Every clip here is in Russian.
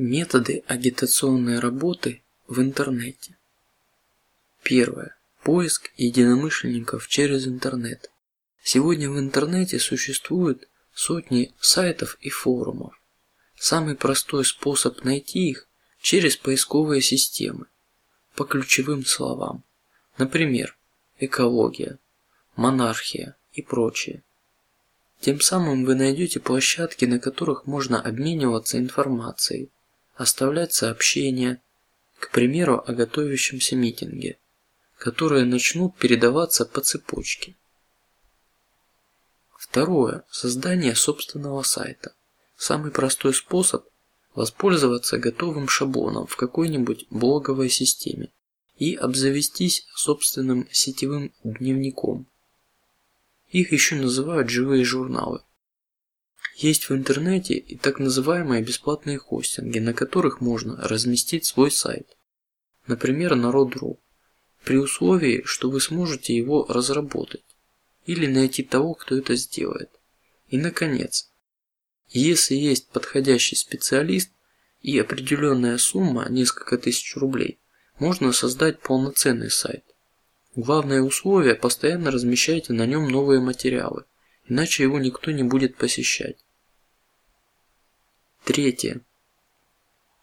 Методы агитационной работы в интернете. Первое. Поиск единомышленников через интернет. Сегодня в интернете существуют сотни сайтов и форумов. Самый простой способ найти их через поисковые системы по ключевым словам, например, экология, монархия и прочее. Тем самым вы найдете площадки, на которых можно обмениваться информацией оставлять сообщения, к примеру, о готовящемся митинге, которые начнут передаваться по цепочке. Второе – создание собственного сайта. Самый простой способ – воспользоваться готовым шаблоном в какой-нибудь блоговой системе и обзавестись собственным сетевым дневником. Их еще называют живые журналы. Есть в интернете и так называемые бесплатные хостинги, на которых можно разместить свой сайт, например, Народ.ру, при условии, что вы сможете его разработать или найти того, кто это сделает. И наконец, если есть подходящий специалист и определенная сумма, несколько тысяч рублей, можно создать полноценный сайт. Главное условие: постоянно размещайте на нем новые материалы, иначе его никто не будет посещать. Третье.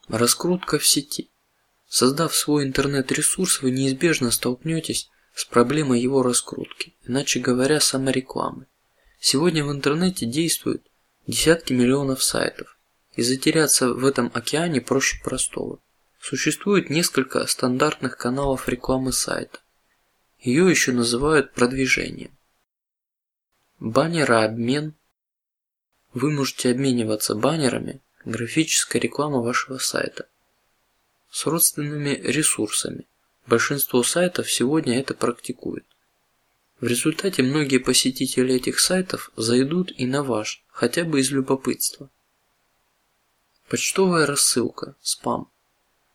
Раскрутка в сети. Создав свой интернет-ресурс, вы неизбежно столкнетесь с проблемой его раскрутки, иначе говоря, саморекламы. Сегодня в интернете действуют десятки миллионов сайтов, и затеряться в этом океане проще простого. Существует несколько стандартных каналов рекламы сайта. Ее еще называют продвижением. Баннерообмен. Вы можете обмениваться баннерами графическая реклама вашего сайта с родственными ресурсами. Большинство сайтов сегодня это практикует. В результате многие посетители этих сайтов зайдут и на ваш, хотя бы из любопытства. Почтовая рассылка, спам,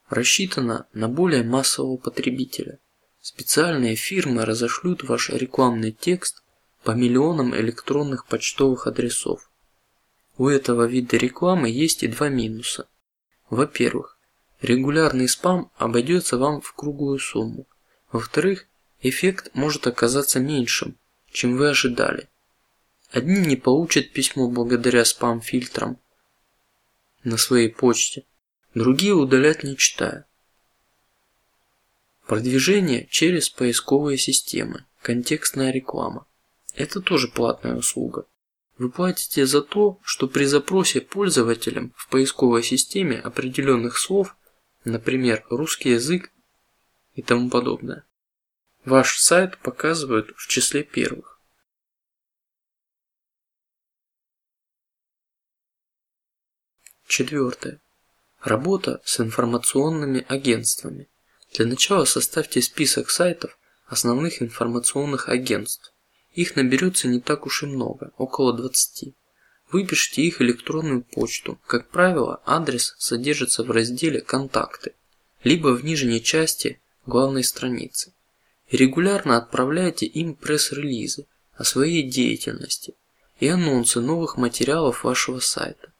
рассчитана на более массового потребителя. Специальные фирмы разошлют ваш рекламный текст по миллионам электронных почтовых адресов. У этого вида рекламы есть и два минуса. Во-первых, регулярный спам обойдется вам в круглую сумму. Во-вторых, эффект может оказаться меньшим, чем вы ожидали. Одни не получат письмо благодаря спам-фильтрам на своей почте, другие удалят не читая. Продвижение через поисковые системы, контекстная реклама – это тоже платная услуга. Вы платите за то, что при запросе пользователям в поисковой системе определенных слов, например, русский язык и тому подобное, ваш сайт показывают в числе первых. Четвертое. Работа с информационными агентствами. Для начала составьте список сайтов основных информационных агентств их наберется не так уж и много, около двадцати. Выпишите их электронную почту. Как правило, адрес содержится в разделе «Контакты», либо в нижней части главной страницы. И регулярно отправляйте им пресс-релизы о своей деятельности и анонсы новых материалов вашего сайта.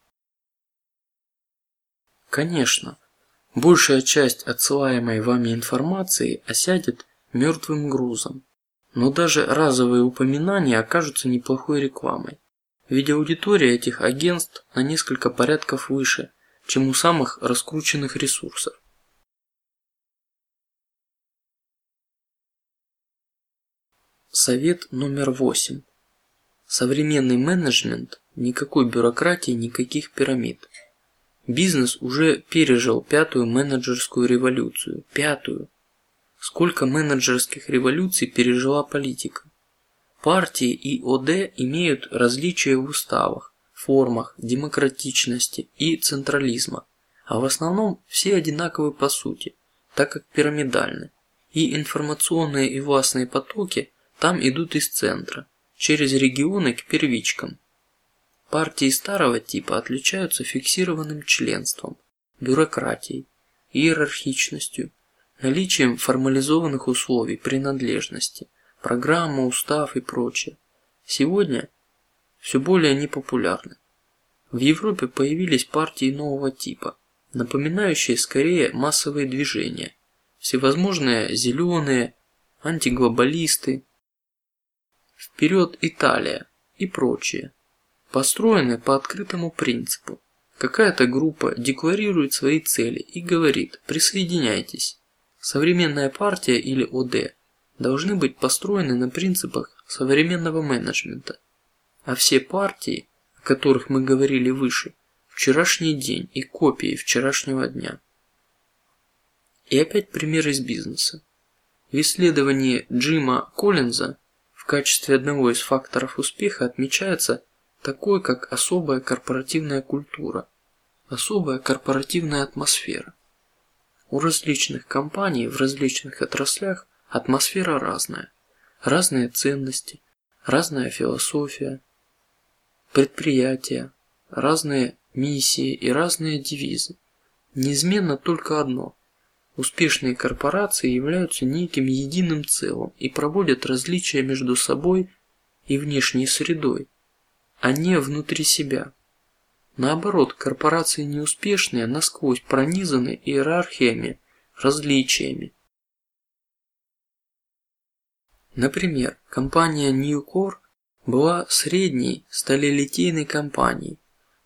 Конечно, большая часть отсылаемой вами информации осядет мертвым грузом, но даже разовые упоминания окажутся неплохой рекламой. Ведь аудитория этих агентств на несколько порядков выше, чем у самых раскрученных ресурсов. Совет номер восемь. Современный менеджмент, никакой бюрократии, никаких пирамид. Бизнес уже пережил пятую менеджерскую революцию, пятую, Сколько менеджерских революций пережила политика? Партии и ОД имеют различия в уставах, формах, демократичности и централизма, а в основном все одинаковы по сути, так как пирамидальны, и информационные и властные потоки там идут из центра, через регионы к первичкам. Партии старого типа отличаются фиксированным членством, бюрократией, иерархичностью наличием формализованных условий принадлежности, программа, устав и прочее, сегодня все более непопулярны. В Европе появились партии нового типа, напоминающие скорее массовые движения, всевозможные зеленые, антиглобалисты, вперед Италия и прочие, построены по открытому принципу. Какая-то группа декларирует свои цели и говорит: присоединяйтесь. Современная партия или ОД должны быть построены на принципах современного менеджмента, а все партии, о которых мы говорили выше, вчерашний день и копии вчерашнего дня. И опять пример из бизнеса. В исследовании Джима Коллинза в качестве одного из факторов успеха отмечается такое, как особая корпоративная культура, особая корпоративная атмосфера. У различных компаний в различных отраслях атмосфера разная, разные ценности, разная философия, предприятия, разные миссии и разные девизы. Неизменно только одно: успешные корпорации являются неким единым целым и проводят различия между собой и внешней средой, а не внутри себя. Наоборот, корпорации неуспешные насквозь пронизаны иерархиями, различиями. Например, компания Newcore была средней сталелитейной компанией.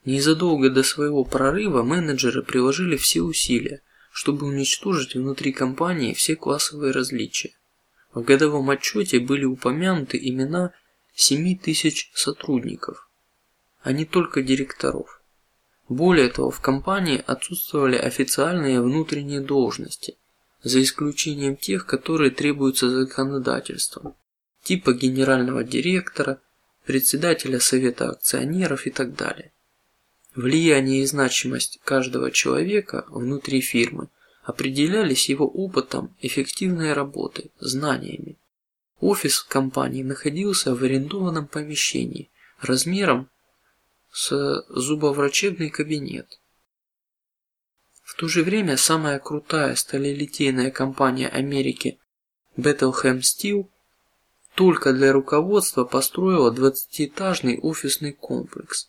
Незадолго до своего прорыва менеджеры приложили все усилия, чтобы уничтожить внутри компании все классовые различия. В годовом отчете были упомянуты имена семи тысяч сотрудников, а не только директоров. Более того, в компании отсутствовали официальные внутренние должности, за исключением тех, которые требуются законодательством, типа генерального директора, председателя совета акционеров и так далее. Влияние и значимость каждого человека внутри фирмы определялись его опытом эффективной работы, знаниями. Офис компании находился в арендованном помещении размером с зубоврачебный кабинет. В то же время самая крутая сталелитейная компания Америки Bethlehem Steel только для руководства построила двадцатиэтажный офисный комплекс.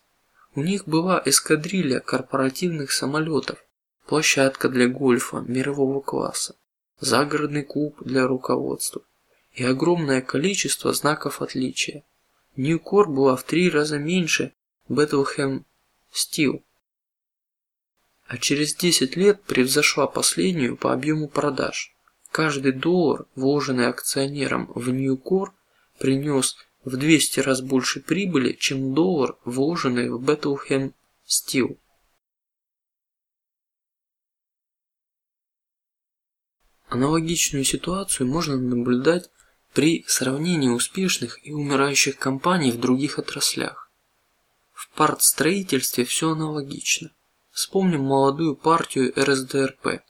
У них была эскадрилья корпоративных самолетов, площадка для гольфа мирового класса, загородный клуб для руководства и огромное количество знаков отличия. Ньюкор была в три раза меньше Bethlehem Steel, а через 10 лет превзошла последнюю по объему продаж. Каждый доллар, вложенный акционером в Ньюкор, принес в 200 раз больше прибыли, чем доллар, вложенный в Bethlehem Steel. Аналогичную ситуацию можно наблюдать при сравнении успешных и умирающих компаний в других отраслях. В партстроительстве все аналогично. Вспомним молодую партию РСДРП,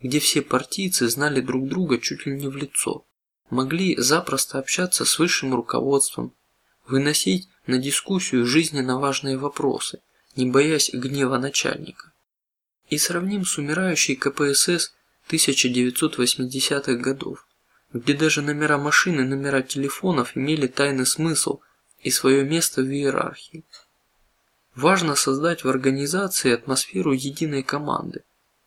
где все партийцы знали друг друга чуть ли не в лицо, могли запросто общаться с высшим руководством, выносить на дискуссию жизненно важные вопросы, не боясь гнева начальника. И сравним с умирающей КПСС 1980-х годов, где даже номера машин и номера телефонов имели тайный смысл и свое место в иерархии. Важно создать в организации атмосферу единой команды,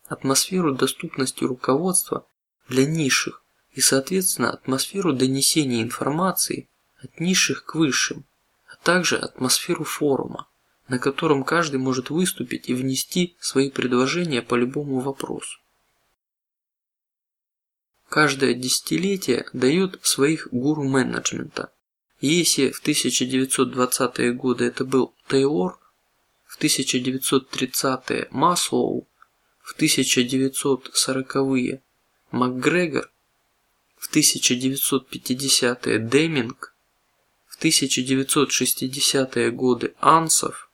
атмосферу доступности руководства для низших и, соответственно, атмосферу донесения информации от низших к высшим, а также атмосферу форума, на котором каждый может выступить и внести свои предложения по любому вопросу. Каждое десятилетие дает своих гуру менеджмента. Если в 1920-е годы это был Тейлор, в 1930-е Маслоу, в 1940-е МакГрегор, в 1950-е Деминг, в 1960-е годы Ансов,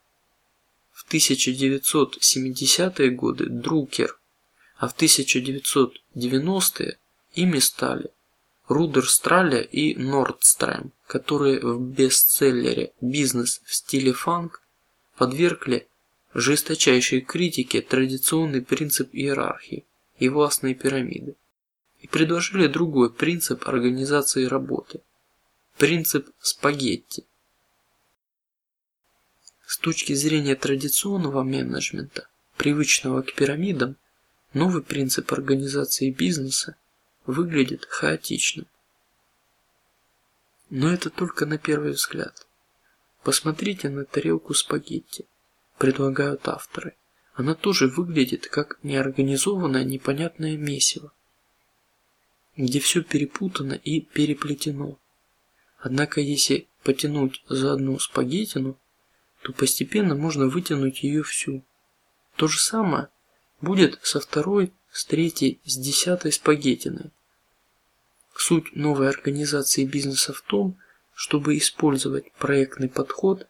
в 1970-е годы Друкер, а в 1990-е ими стали Рудер Страля и Нордстрем, которые в бестселлере «Бизнес в стиле фанк» подвергли жесточайшей критике традиционный принцип иерархии и властной пирамиды и предложили другой принцип организации работы – принцип спагетти. С точки зрения традиционного менеджмента, привычного к пирамидам, новый принцип организации бизнеса выглядит хаотичным. Но это только на первый взгляд. Посмотрите на тарелку спагетти, предлагают авторы. Она тоже выглядит как неорганизованное непонятное месиво, где все перепутано и переплетено. Однако, если потянуть за одну спагеттину, то постепенно можно вытянуть ее всю. То же самое будет со второй, с третьей, с десятой спагеттиной. Суть новой организации бизнеса в том, чтобы использовать проектный подход,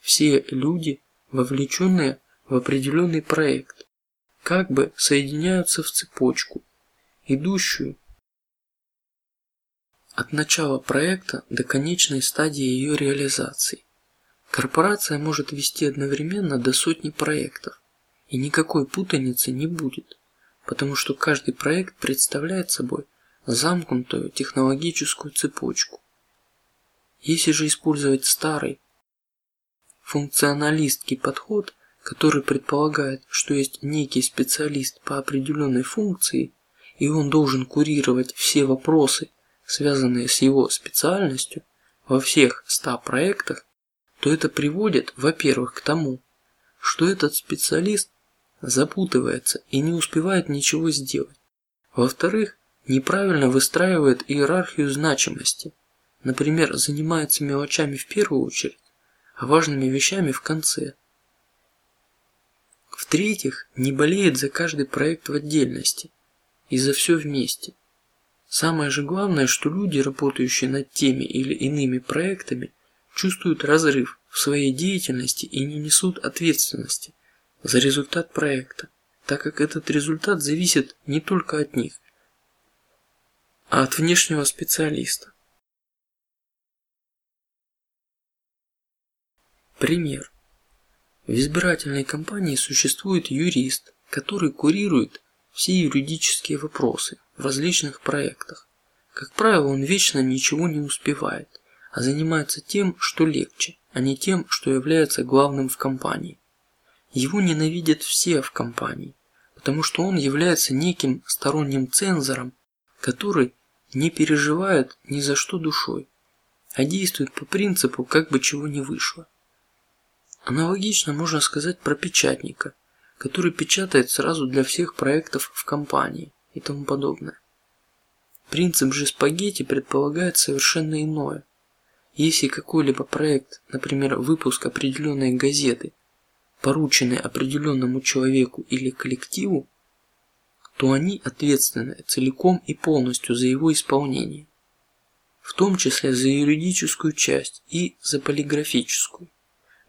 все люди, вовлеченные в определенный проект, как бы соединяются в цепочку, идущую от начала проекта до конечной стадии ее реализации. Корпорация может вести одновременно до сотни проектов, и никакой путаницы не будет, потому что каждый проект представляет собой замкнутую технологическую цепочку. Если же использовать старый функционалистский подход, который предполагает, что есть некий специалист по определенной функции, и он должен курировать все вопросы, связанные с его специальностью, во всех ста проектах, то это приводит, во-первых, к тому, что этот специалист запутывается и не успевает ничего сделать. Во-вторых, неправильно выстраивает иерархию значимости. Например, занимается мелочами в первую очередь, а важными вещами в конце. В-третьих, не болеет за каждый проект в отдельности и за все вместе. Самое же главное, что люди, работающие над теми или иными проектами, чувствуют разрыв в своей деятельности и не несут ответственности за результат проекта, так как этот результат зависит не только от них, а от внешнего специалиста. Пример. В избирательной кампании существует юрист, который курирует все юридические вопросы в различных проектах. Как правило, он вечно ничего не успевает, а занимается тем, что легче, а не тем, что является главным в компании. Его ненавидят все в компании, потому что он является неким сторонним цензором, который не переживает ни за что душой, а действует по принципу, как бы чего не вышло. Аналогично можно сказать про печатника, который печатает сразу для всех проектов в компании и тому подобное. Принцип же спагетти предполагает совершенно иное. Если какой-либо проект, например, выпуск определенной газеты, порученный определенному человеку или коллективу, то они ответственны целиком и полностью за его исполнение, в том числе за юридическую часть и за полиграфическую.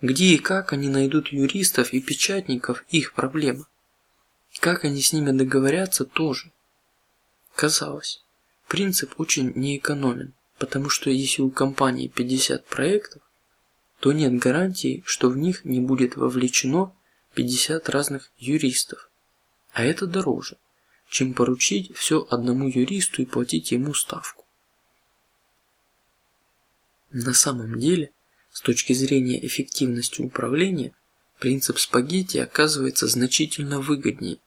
Где и как они найдут юристов и печатников – их проблема. Как они с ними договорятся тоже. Казалось, принцип очень неэкономен, потому что если у компании 50 проектов, то нет гарантии, что в них не будет вовлечено 50 разных юристов, а это дороже чем поручить все одному юристу и платить ему ставку. На самом деле, с точки зрения эффективности управления, принцип спагетти оказывается значительно выгоднее,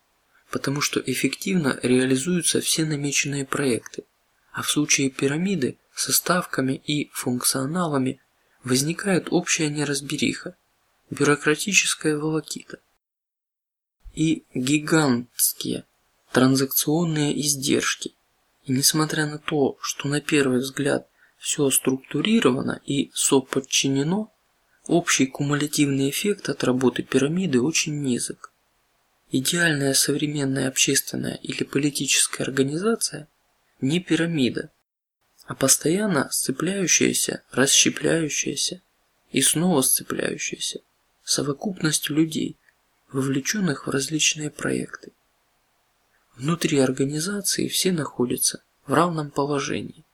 потому что эффективно реализуются все намеченные проекты, а в случае пирамиды со ставками и функционалами возникает общая неразбериха, бюрократическая волокита и гигантские транзакционные издержки. И несмотря на то, что на первый взгляд все структурировано и соподчинено, общий кумулятивный эффект от работы пирамиды очень низок. Идеальная современная общественная или политическая организация не пирамида, а постоянно сцепляющаяся, расщепляющаяся и снова сцепляющаяся совокупность людей, вовлеченных в различные проекты. Внутри организации все находятся в равном положении.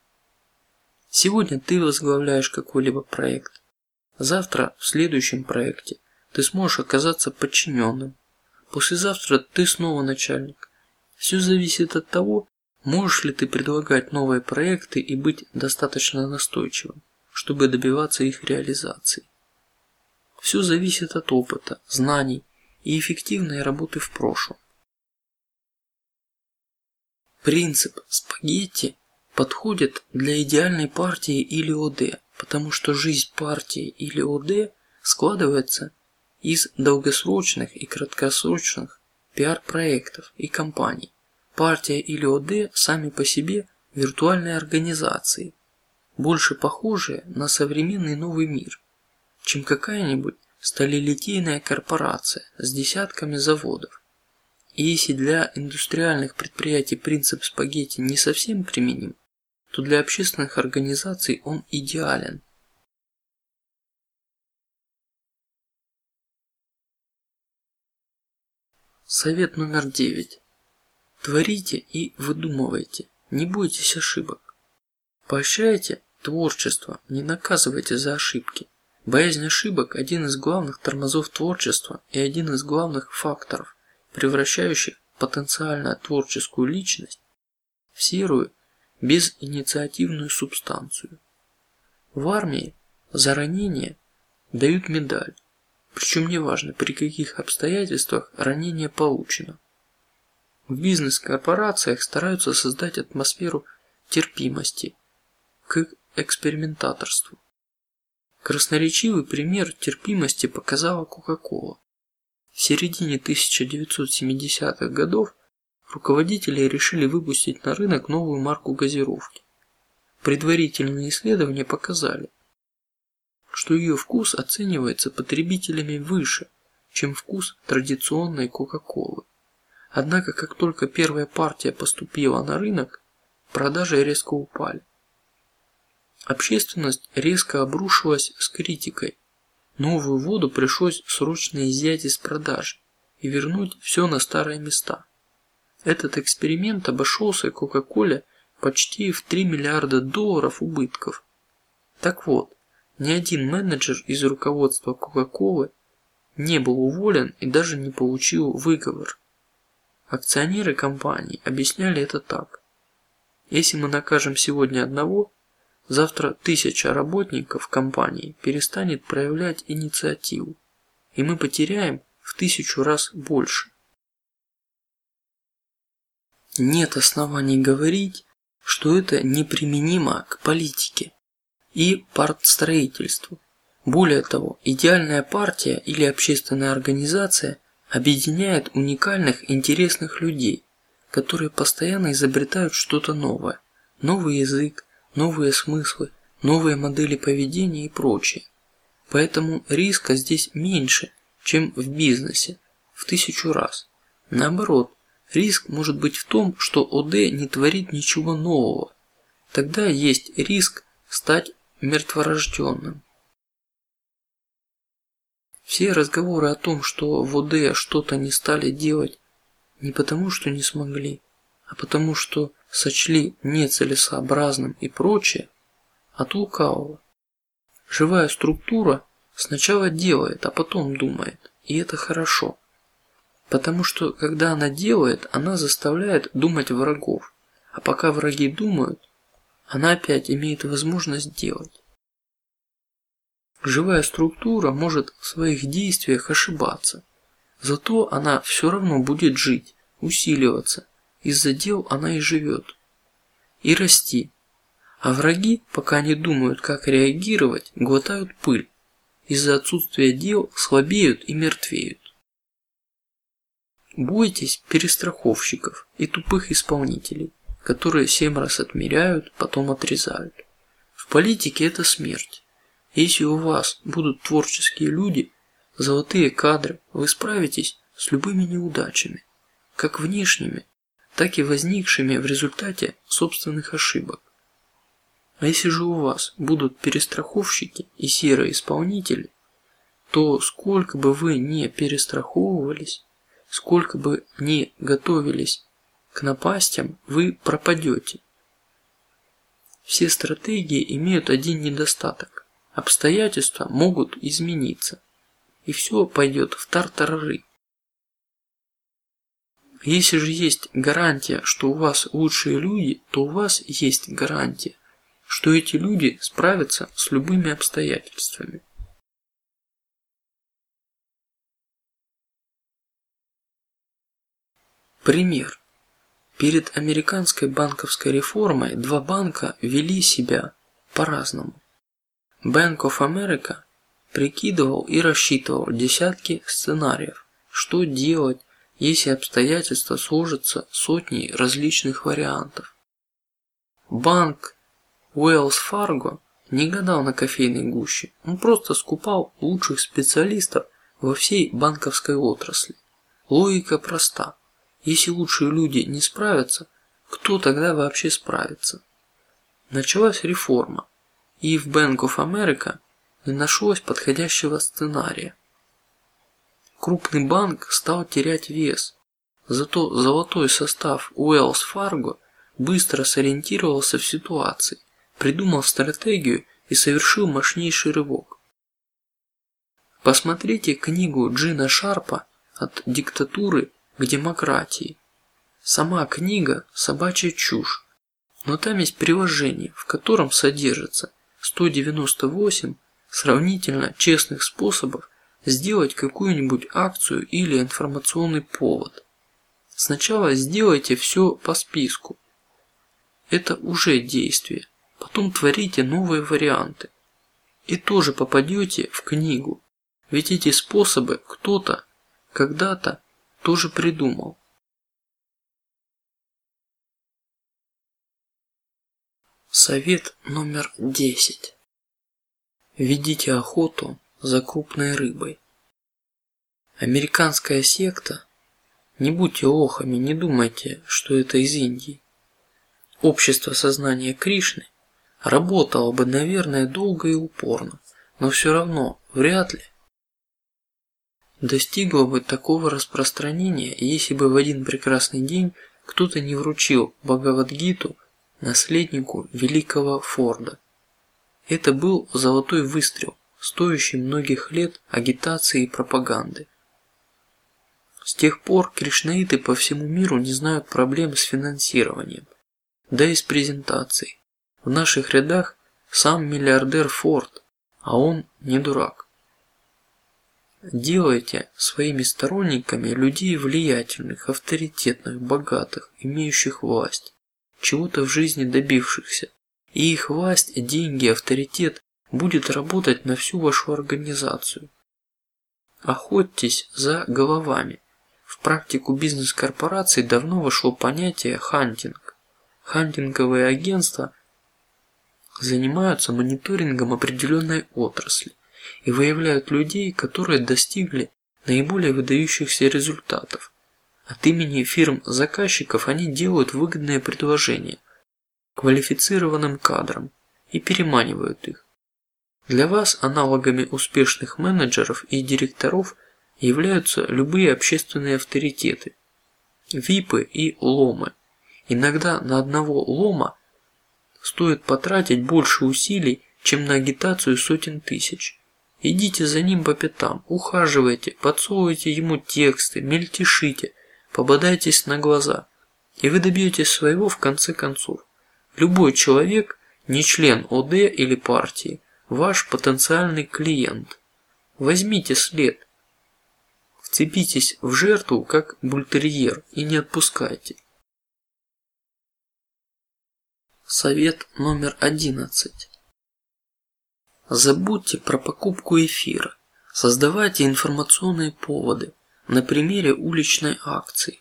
Сегодня ты возглавляешь какой-либо проект, завтра в следующем проекте ты сможешь оказаться подчиненным, послезавтра ты снова начальник. Все зависит от того, можешь ли ты предлагать новые проекты и быть достаточно настойчивым, чтобы добиваться их реализации. Все зависит от опыта, знаний и эффективной работы в прошлом. Принцип спагетти подходит для идеальной партии или ОД, потому что жизнь партии или ОД складывается из долгосрочных и краткосрочных пиар-проектов и компаний. Партия или ОД сами по себе виртуальные организации, больше похожие на современный новый мир, чем какая-нибудь сталелитейная корпорация с десятками заводов. И если для индустриальных предприятий принцип спагетти не совсем применим, то для общественных организаций он идеален. Совет номер девять: творите и выдумывайте, не бойтесь ошибок, поощряйте творчество, не наказывайте за ошибки. Боязнь ошибок – один из главных тормозов творчества и один из главных факторов, превращающих потенциально творческую личность в серую, безинициативную субстанцию. В армии за ранение дают медаль, причем неважно при каких обстоятельствах ранение получено. В бизнес-корпорациях стараются создать атмосферу терпимости к экспериментаторству. Красноречивый пример терпимости показала Coca-Cola. В середине 1970-х годов руководители решили выпустить на рынок новую марку газировки. Предварительные исследования показали, что ее вкус оценивается потребителями выше, чем вкус традиционной Кока-колы. Однако, как только первая партия поступила на рынок, продажи резко упали. Общественность резко обрушилась с критикой. Новую воду пришлось срочно изъять из продажи и вернуть все на старые места. Этот эксперимент обошелся Кока-Коле почти в 3 миллиарда долларов убытков. Так вот, ни один менеджер из руководства Кока-Колы не был уволен и даже не получил выговор. Акционеры компании объясняли это так: если мы накажем сегодня одного, Завтра тысяча работников компании перестанет проявлять инициативу, и мы потеряем в тысячу раз больше. Нет оснований говорить, что это неприменимо к политике и партстроительству. Более того, идеальная партия или общественная организация объединяет уникальных, интересных людей, которые постоянно изобретают что-то новое, новый язык, новые смыслы, новые модели поведения и прочее. Поэтому риска здесь меньше, чем в бизнесе, в тысячу раз. Наоборот, риск может быть в том, что ОД не творит ничего нового. Тогда есть риск стать мертворожденным. Все разговоры о том, что в ОД что-то не стали делать, не потому, что не смогли, а потому, что сочли нецелесообразным и прочее, от лукавого. Живая структура сначала делает, а потом думает, и это хорошо, потому что когда она делает, она заставляет думать врагов, а пока враги думают, она опять имеет возможность делать. Живая структура может в своих действиях ошибаться, зато она все равно будет жить, усиливаться из-за дел она и живет, и расти. А враги, пока не думают, как реагировать, глотают пыль. Из-за отсутствия дел слабеют и мертвеют. Бойтесь перестраховщиков и тупых исполнителей, которые семь раз отмеряют, потом отрезают. В политике это смерть. Если у вас будут творческие люди, золотые кадры, вы справитесь с любыми неудачами, как внешними, так и возникшими в результате собственных ошибок. А если же у вас будут перестраховщики и серые исполнители, то сколько бы вы не перестраховывались, сколько бы не готовились к напастям, вы пропадете. Все стратегии имеют один недостаток: обстоятельства могут измениться, и все пойдет в тартарары. Если же есть гарантия, что у вас лучшие люди, то у вас есть гарантия, что эти люди справятся с любыми обстоятельствами. Пример. Перед американской банковской реформой два банка вели себя по-разному. Bank of America прикидывал и рассчитывал десятки сценариев, что делать, если обстоятельства сложатся сотней различных вариантов. Банк Wells Fargo не гадал на кофейной гуще, он просто скупал лучших специалистов во всей банковской отрасли. Логика проста: если лучшие люди не справятся, кто тогда вообще справится? Началась реформа, и в Bank of America не нашлось подходящего сценария. Крупный банк стал терять вес, зато золотой состав Wells Fargo быстро сориентировался в ситуации, придумал стратегию и совершил мощнейший рывок. Посмотрите книгу Джина Шарпа от диктатуры к демократии. Сама книга собачья чушь, но там есть приложение, в котором содержится 198 сравнительно честных способов сделать какую-нибудь акцию или информационный повод. Сначала сделайте все по списку. Это уже действие. Потом творите новые варианты. И тоже попадете в книгу. Ведь эти способы кто-то когда-то тоже придумал. Совет номер десять. Ведите охоту за крупной рыбой. Американская секта. Не будьте лохами, не думайте, что это из Индии. Общество сознания Кришны работало бы, наверное, долго и упорно, но все равно вряд ли достигло бы такого распространения, если бы в один прекрасный день кто-то не вручил Бхагавадгиту наследнику великого Форда. Это был золотой выстрел, стоящий многих лет агитации и пропаганды. С тех пор кришнаиты по всему миру не знают проблем с финансированием, да и с презентацией. В наших рядах сам миллиардер Форд, а он не дурак. Делайте своими сторонниками людей влиятельных, авторитетных, богатых, имеющих власть, чего-то в жизни добившихся, и их власть, деньги, авторитет будет работать на всю вашу организацию. Охотьтесь за головами. В практику бизнес-корпораций давно вошло понятие хантинг. Хантинговые агентства занимаются мониторингом определенной отрасли и выявляют людей, которые достигли наиболее выдающихся результатов. От имени фирм заказчиков они делают выгодные предложения квалифицированным кадрам и переманивают их. Для вас аналогами успешных менеджеров и директоров являются любые общественные авторитеты, випы и ломы. Иногда на одного лома стоит потратить больше усилий, чем на агитацию сотен тысяч. Идите за ним по пятам, ухаживайте, подсовывайте ему тексты, мельтешите, пободайтесь на глаза, и вы добьетесь своего в конце концов. Любой человек, не член ОД или партии, ваш потенциальный клиент. Возьмите след, вцепитесь в жертву как бультерьер и не отпускайте. Совет номер одиннадцать. Забудьте про покупку эфира, создавайте информационные поводы на примере уличной акции.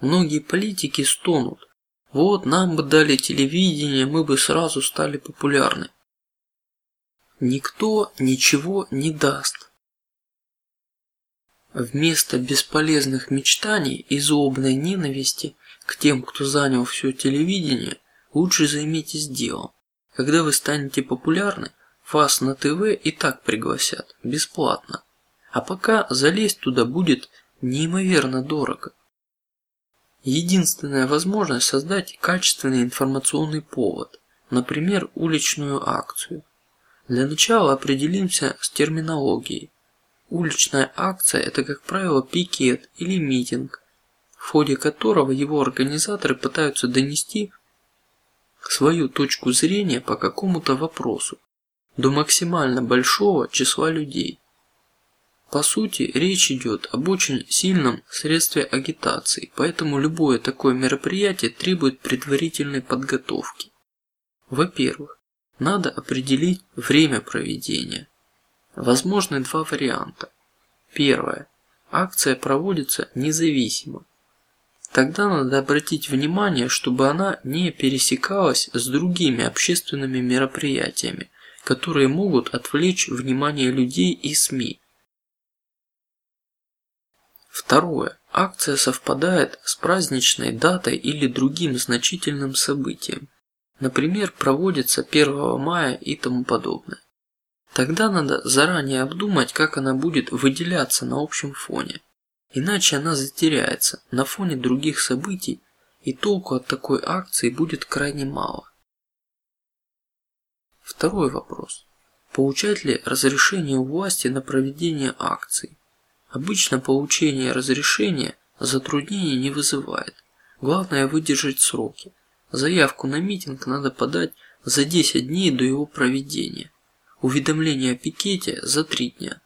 Многие политики стонут: вот нам бы дали телевидение, мы бы сразу стали популярны. Никто ничего не даст. Вместо бесполезных мечтаний и злобной ненависти к тем, кто занял все телевидение, лучше займитесь делом. Когда вы станете популярны, вас на ТВ и так пригласят бесплатно, а пока залезть туда будет неимоверно дорого. Единственная возможность создать качественный информационный повод, например, уличную акцию. Для начала определимся с терминологией. Уличная акция – это, как правило, пикет или митинг, в ходе которого его организаторы пытаются донести свою точку зрения по какому-то вопросу до максимально большого числа людей. По сути, речь идет об очень сильном средстве агитации, поэтому любое такое мероприятие требует предварительной подготовки. Во-первых, надо определить время проведения. Возможны два варианта. Первое: акция проводится независимо. Тогда надо обратить внимание, чтобы она не пересекалась с другими общественными мероприятиями, которые могут отвлечь внимание людей и СМИ. Второе. Акция совпадает с праздничной датой или другим значительным событием, например, проводится 1 мая и тому подобное. Тогда надо заранее обдумать, как она будет выделяться на общем фоне, иначе она затеряется на фоне других событий, и толку от такой акции будет крайне мало. Второй вопрос: получать ли разрешение у власти на проведение акций? Обычно получение разрешения затруднений не вызывает. Главное выдержать сроки. Заявку на митинг надо подать за 10 дней до его проведения. Уведомление о пикете за три дня.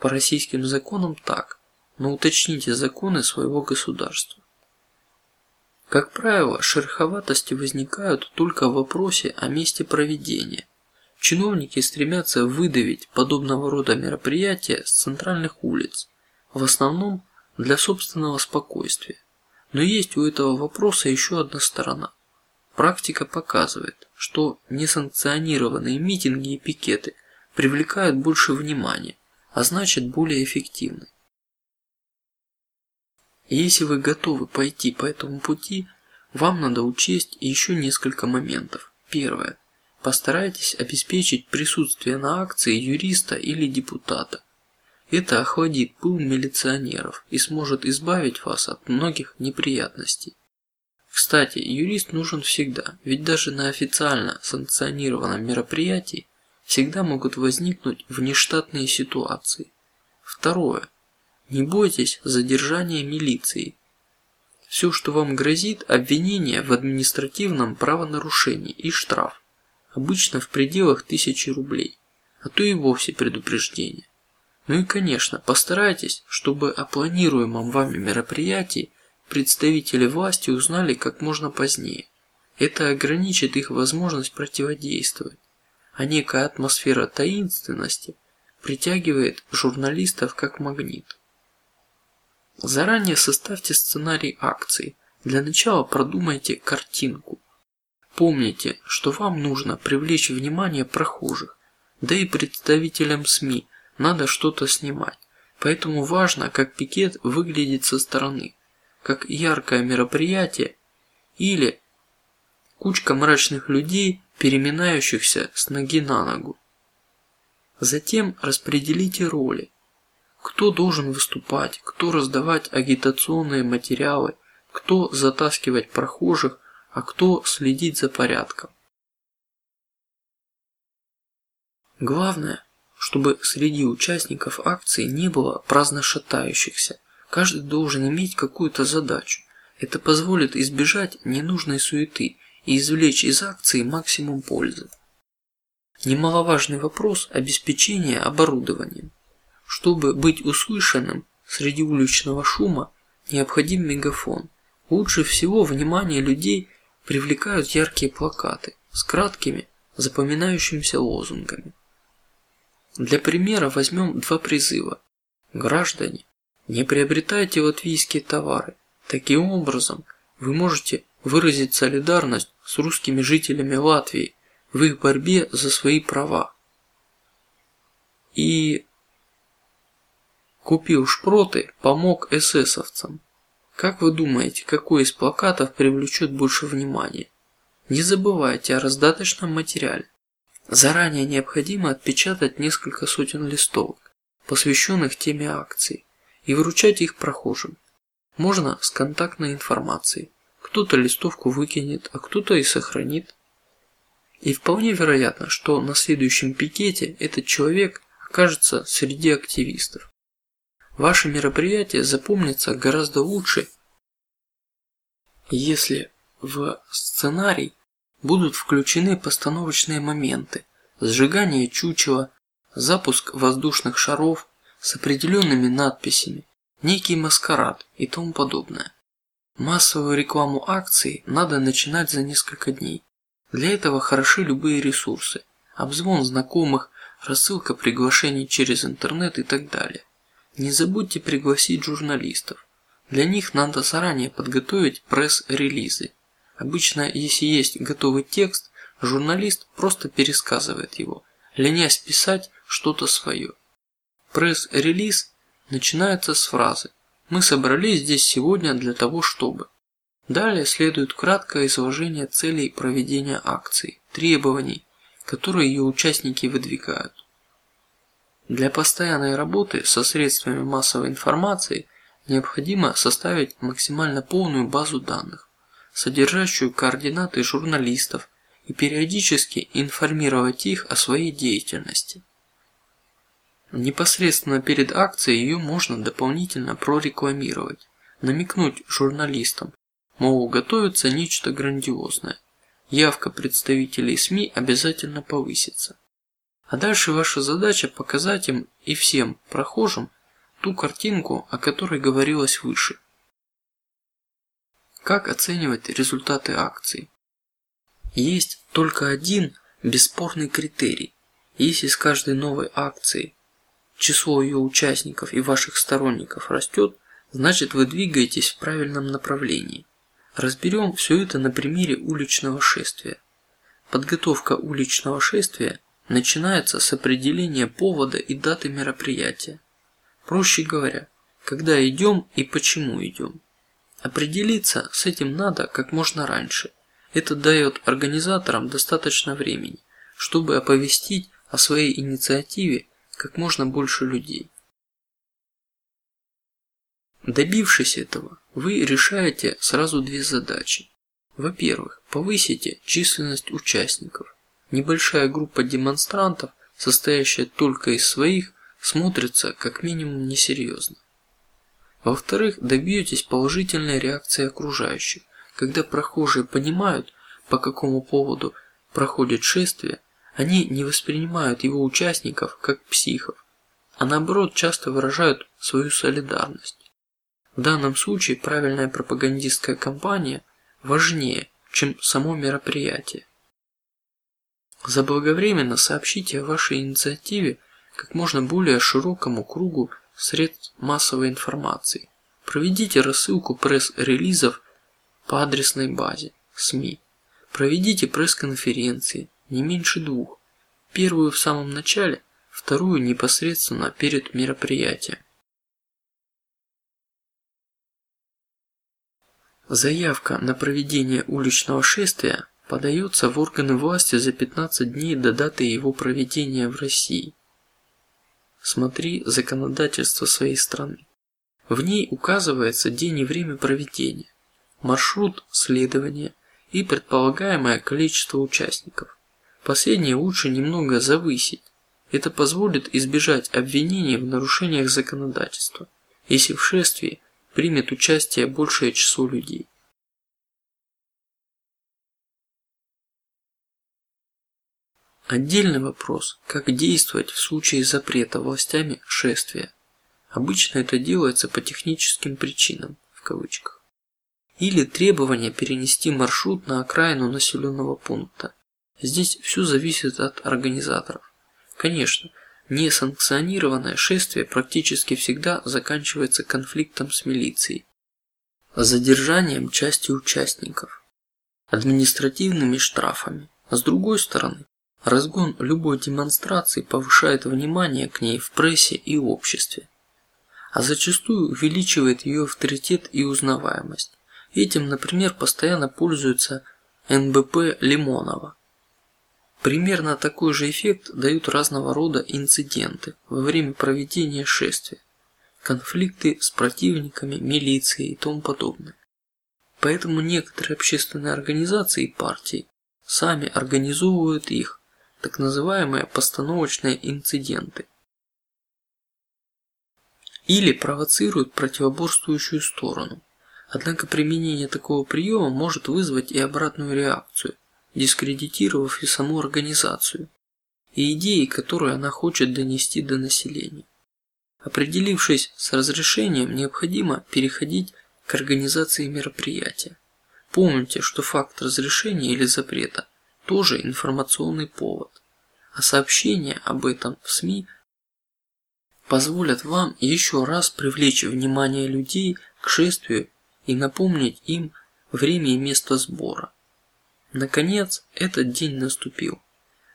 По российским законам так, но уточните законы своего государства. Как правило, шероховатости возникают только в вопросе о месте проведения. Чиновники стремятся выдавить подобного рода мероприятия с центральных улиц, в основном для собственного спокойствия. Но есть у этого вопроса еще одна сторона. Практика показывает, что несанкционированные митинги и пикеты привлекают больше внимания, а значит более эффективны. Если вы готовы пойти по этому пути, вам надо учесть еще несколько моментов. Первое Постарайтесь обеспечить присутствие на акции юриста или депутата. Это охладит пыл милиционеров и сможет избавить вас от многих неприятностей. Кстати, юрист нужен всегда, ведь даже на официально санкционированном мероприятии всегда могут возникнуть внештатные ситуации. Второе. Не бойтесь задержания милиции. Все, что вам грозит, обвинение в административном правонарушении и штраф обычно в пределах тысячи рублей, а то и вовсе предупреждение. Ну и конечно, постарайтесь, чтобы о планируемом вами мероприятии представители власти узнали как можно позднее. Это ограничит их возможность противодействовать, а некая атмосфера таинственности притягивает журналистов как магнит. Заранее составьте сценарий акции. Для начала продумайте картинку. Помните, что вам нужно привлечь внимание прохожих, да и представителям СМИ надо что-то снимать, поэтому важно, как пикет выглядит со стороны, как яркое мероприятие или кучка мрачных людей, переминающихся с ноги на ногу. Затем распределите роли. Кто должен выступать, кто раздавать агитационные материалы, кто затаскивать прохожих а кто следит за порядком. Главное, чтобы среди участников акции не было праздно шатающихся. Каждый должен иметь какую-то задачу. Это позволит избежать ненужной суеты и извлечь из акции максимум пользы. Немаловажный вопрос обеспечения оборудованием. Чтобы быть услышанным среди уличного шума, необходим мегафон. Лучше всего внимание людей привлекают яркие плакаты с краткими, запоминающимися лозунгами. Для примера возьмем два призыва: граждане, не приобретайте латвийские товары. Таким образом, вы можете выразить солидарность с русскими жителями Латвии в их борьбе за свои права. И купил шпроты, помог эсэсовцам. Как вы думаете, какой из плакатов привлечет больше внимания? Не забывайте о раздаточном материале. Заранее необходимо отпечатать несколько сотен листовок, посвященных теме акции, и вручать их прохожим. Можно с контактной информацией. Кто-то листовку выкинет, а кто-то и сохранит. И вполне вероятно, что на следующем пикете этот человек окажется среди активистов. Ваше мероприятие запомнится гораздо лучше, если в сценарий будут включены постановочные моменты: сжигание чучела, запуск воздушных шаров, с определенными надписями, некий маскарад и тому подобное. Массовую рекламу акций надо начинать за несколько дней. Для этого хороши любые ресурсы: обзвон знакомых, рассылка приглашений через интернет и так далее. Не забудьте пригласить журналистов. Для них надо заранее подготовить пресс-релизы. Обычно, если есть готовый текст, журналист просто пересказывает его, ленясь писать что-то свое. Пресс-релиз начинается с фразы: "Мы собрались здесь сегодня для того, чтобы". Далее следует краткое изложение целей проведения акции, требований, которые ее участники выдвигают. Для постоянной работы со средствами массовой информации необходимо составить максимально полную базу данных, содержащую координаты журналистов, и периодически информировать их о своей деятельности. Непосредственно перед акцией ее можно дополнительно прорекламировать, намекнуть журналистам, мол, готовится нечто грандиозное. Явка представителей СМИ обязательно повысится. А дальше ваша задача показать им и всем прохожим ту картинку, о которой говорилось выше. Как оценивать результаты акции? Есть только один бесспорный критерий: если с каждой новой акцией число ее участников и ваших сторонников растет, значит вы двигаетесь в правильном направлении. Разберем все это на примере уличного шествия. Подготовка уличного шествия начинается с определения повода и даты мероприятия. Проще говоря, когда идем и почему идем. Определиться с этим надо как можно раньше. Это дает организаторам достаточно времени, чтобы оповестить о своей инициативе как можно больше людей. Добившись этого, вы решаете сразу две задачи. Во-первых, повысите численность участников. Небольшая группа демонстрантов, состоящая только из своих, смотрится как минимум несерьезно. Во-вторых, добьетесь положительной реакции окружающих, когда прохожие понимают, по какому поводу проходит шествие, они не воспринимают его участников как психов, а наоборот часто выражают свою солидарность. В данном случае правильная пропагандистская кампания важнее, чем само мероприятие. Заблаговременно сообщите о вашей инициативе как можно более широкому кругу средств массовой информации. Проведите рассылку пресс-релизов по адресной базе СМИ. Проведите пресс-конференции, не меньше двух. Первую в самом начале, вторую непосредственно перед мероприятием. Заявка на проведение уличного шествия подается в органы власти за 15 дней до даты его проведения в России. Смотри законодательство своей страны. В ней указывается день и время проведения, маршрут следования и предполагаемое количество участников. Последнее лучше немного завысить. Это позволит избежать обвинений в нарушениях законодательства, если в шествии примет участие большее число людей. Отдельный вопрос, как действовать в случае запрета властями шествия. Обычно это делается по техническим причинам в кавычках или требование перенести маршрут на окраину населенного пункта. Здесь все зависит от организаторов. Конечно, несанкционированное шествие практически всегда заканчивается конфликтом с милицией, задержанием части участников, административными штрафами. А с другой стороны, разгон любой демонстрации повышает внимание к ней в прессе и обществе, а зачастую увеличивает ее авторитет и узнаваемость. Этим, например, постоянно пользуется НБП Лимонова. Примерно такой же эффект дают разного рода инциденты во время проведения шествия, конфликты с противниками, милицией и тому подобное. Поэтому некоторые общественные организации и партии сами организовывают их, так называемые постановочные инциденты, или провоцируют противоборствующую сторону. Однако применение такого приема может вызвать и обратную реакцию, дискредитировав и саму организацию, и идеи, которые она хочет донести до населения. Определившись с разрешением, необходимо переходить к организации мероприятия. Помните, что факт разрешения или запрета тоже информационный повод, а сообщения об этом в СМИ позволят вам еще раз привлечь внимание людей к шествию и напомнить им время и место сбора. Наконец, этот день наступил.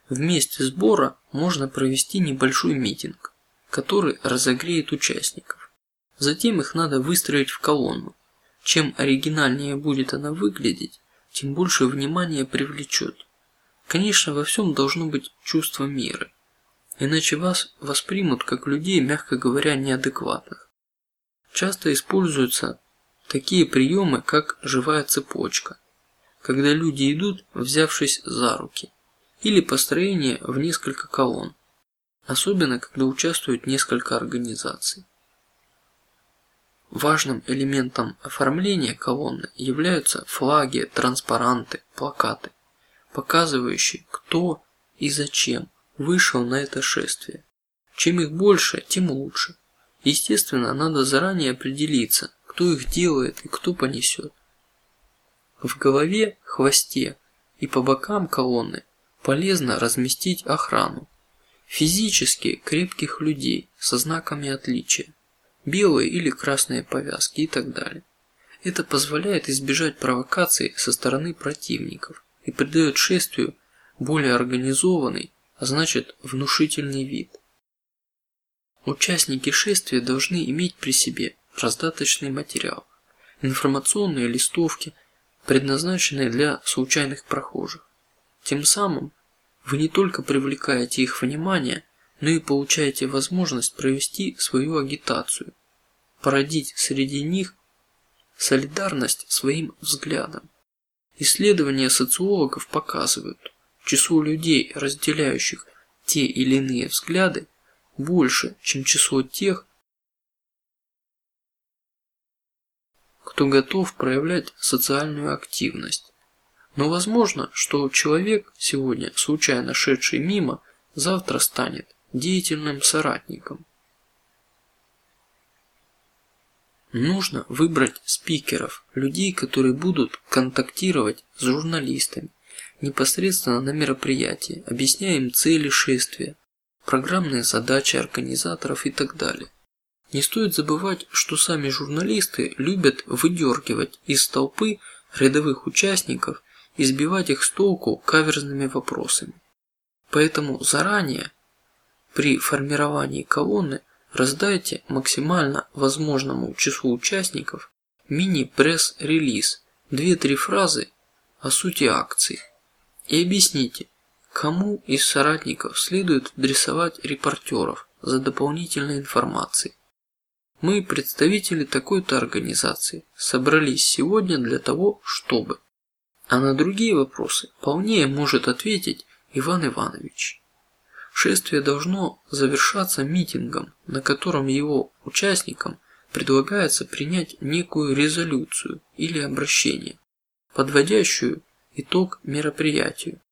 В месте сбора можно провести небольшой митинг, который разогреет участников. Затем их надо выстроить в колонну. Чем оригинальнее будет она выглядеть, тем больше внимания привлечет. Конечно, во всем должно быть чувство меры, иначе вас воспримут как людей, мягко говоря, неадекватных. Часто используются такие приемы, как живая цепочка, когда люди идут, взявшись за руки, или построение в несколько колонн особенно когда участвуют несколько организаций. Важным элементом оформления колонны являются флаги, транспаранты, плакаты, показывающие, кто и зачем вышел на это шествие. Чем их больше, тем лучше. Естественно, надо заранее определиться, кто их делает и кто понесет. В голове, хвосте и по бокам колонны полезно разместить охрану, физически крепких людей со знаками отличия, белые или красные повязки и так далее. Это позволяет избежать провокаций со стороны противников и придает шествию более организованный, а значит внушительный вид. Участники шествия должны иметь при себе раздаточный материал, информационные листовки, предназначенные для случайных прохожих. Тем самым вы не только привлекаете их внимание, но и получаете возможность провести свою агитацию, породить среди них солидарность своим взглядом. Исследования социологов показывают, число людей, разделяющих те или иные взгляды, больше, чем число тех, кто готов проявлять социальную активность. Но возможно, что человек сегодня случайно шедший мимо, завтра станет деятельным соратником. Нужно выбрать спикеров, людей, которые будут контактировать с журналистами непосредственно на мероприятии, объясняя им цели шествия, программные задачи организаторов и так далее. Не стоит забывать, что сами журналисты любят выдергивать из толпы рядовых участников и сбивать их с толку каверзными вопросами. Поэтому заранее при формировании колонны раздайте максимально возможному числу участников мини-пресс-релиз, две-три фразы о сути акции и объясните, кому из соратников следует адресовать репортеров за дополнительной информацией. Мы, представители такой-то организации, собрались сегодня для того, чтобы а на другие вопросы полнее может ответить Иван Иванович. Шествие должно завершаться митингом, на котором его участникам предлагается принять некую резолюцию или обращение, подводящую итог мероприятию.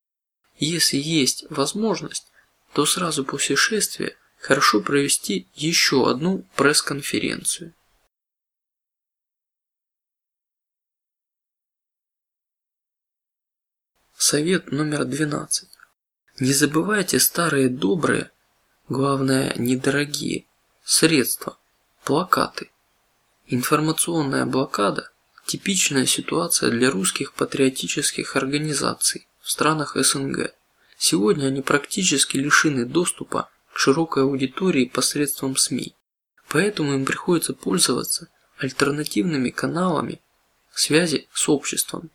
Если есть возможность, то сразу после шествия хорошо провести еще одну пресс-конференцию. Совет номер двенадцать. Не забывайте старые добрые, главное недорогие средства, плакаты. Информационная блокада – типичная ситуация для русских патриотических организаций в странах СНГ. Сегодня они практически лишены доступа к широкой аудитории посредством СМИ, поэтому им приходится пользоваться альтернативными каналами связи с обществом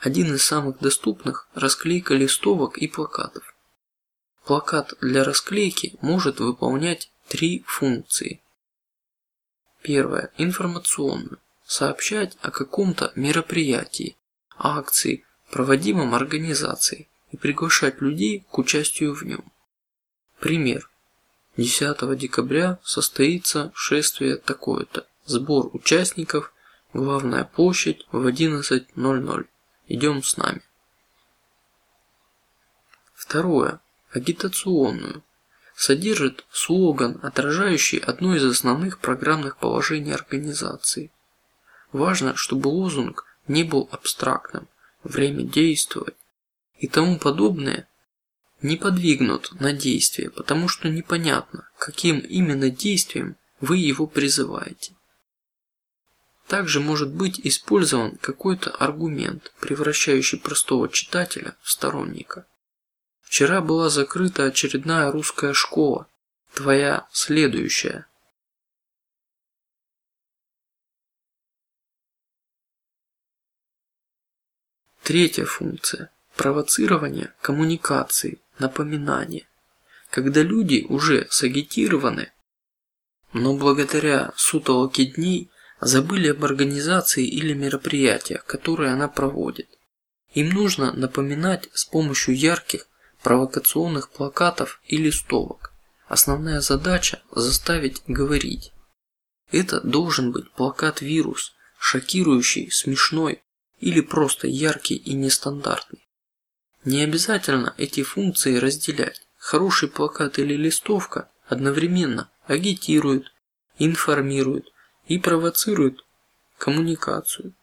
один из самых доступных – расклейка листовок и плакатов. Плакат для расклейки может выполнять три функции. Первая – информационную – сообщать о каком-то мероприятии, акции, проводимом организацией и приглашать людей к участию в нем. Пример: 10 декабря состоится шествие такое-то, сбор участников, главная площадь в 11:00. Идем с нами. Второе. Агитационную. содержит слоган, отражающий одно из основных программных положений организации. Важно, чтобы лозунг не был абстрактным, время действовать и тому подобное не подвигнут на действие, потому что непонятно, каким именно действием вы его призываете. Также может быть использован какой-то аргумент, превращающий простого читателя в сторонника. Вчера была закрыта очередная русская школа, твоя следующая. Третья функция – провоцирование коммуникации, напоминание. Когда люди уже сагитированы, но благодаря сутолоке дней забыли об организации или мероприятиях, которые она проводит. Им нужно напоминать с помощью ярких провокационных плакатов и листовок. Основная задача заставить говорить. Это должен быть плакат-вирус, шокирующий, смешной или просто яркий и нестандартный. Не обязательно эти функции разделять. Хороший плакат или листовка одновременно агитируют, информируют и провоцируют коммуникацию.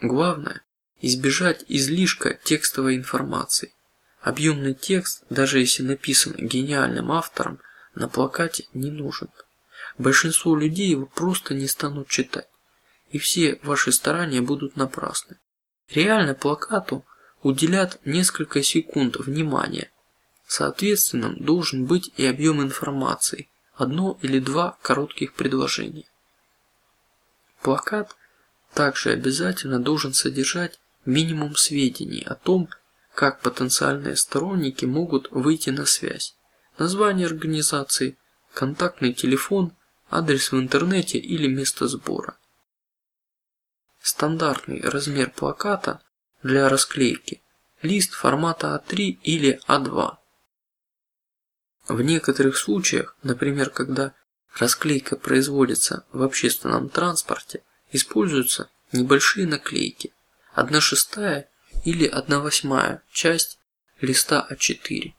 Главное – избежать излишка текстовой информации. Объемный текст, даже если написан гениальным автором, на плакате не нужен. Большинство людей его просто не станут читать, и все ваши старания будут напрасны. Реально плакату уделят несколько секунд внимания. Соответственно, должен быть и объем информации, одно или два коротких предложения. Плакат также обязательно должен содержать минимум сведений о том, как потенциальные сторонники могут выйти на связь, название организации, контактный телефон, адрес в интернете или место сбора. Стандартный размер плаката для расклейки – лист формата А3 или А2. В некоторых случаях, например, когда расклейка производится в общественном транспорте, используются небольшие наклейки, одна шестая или одна восьмая часть листа А4.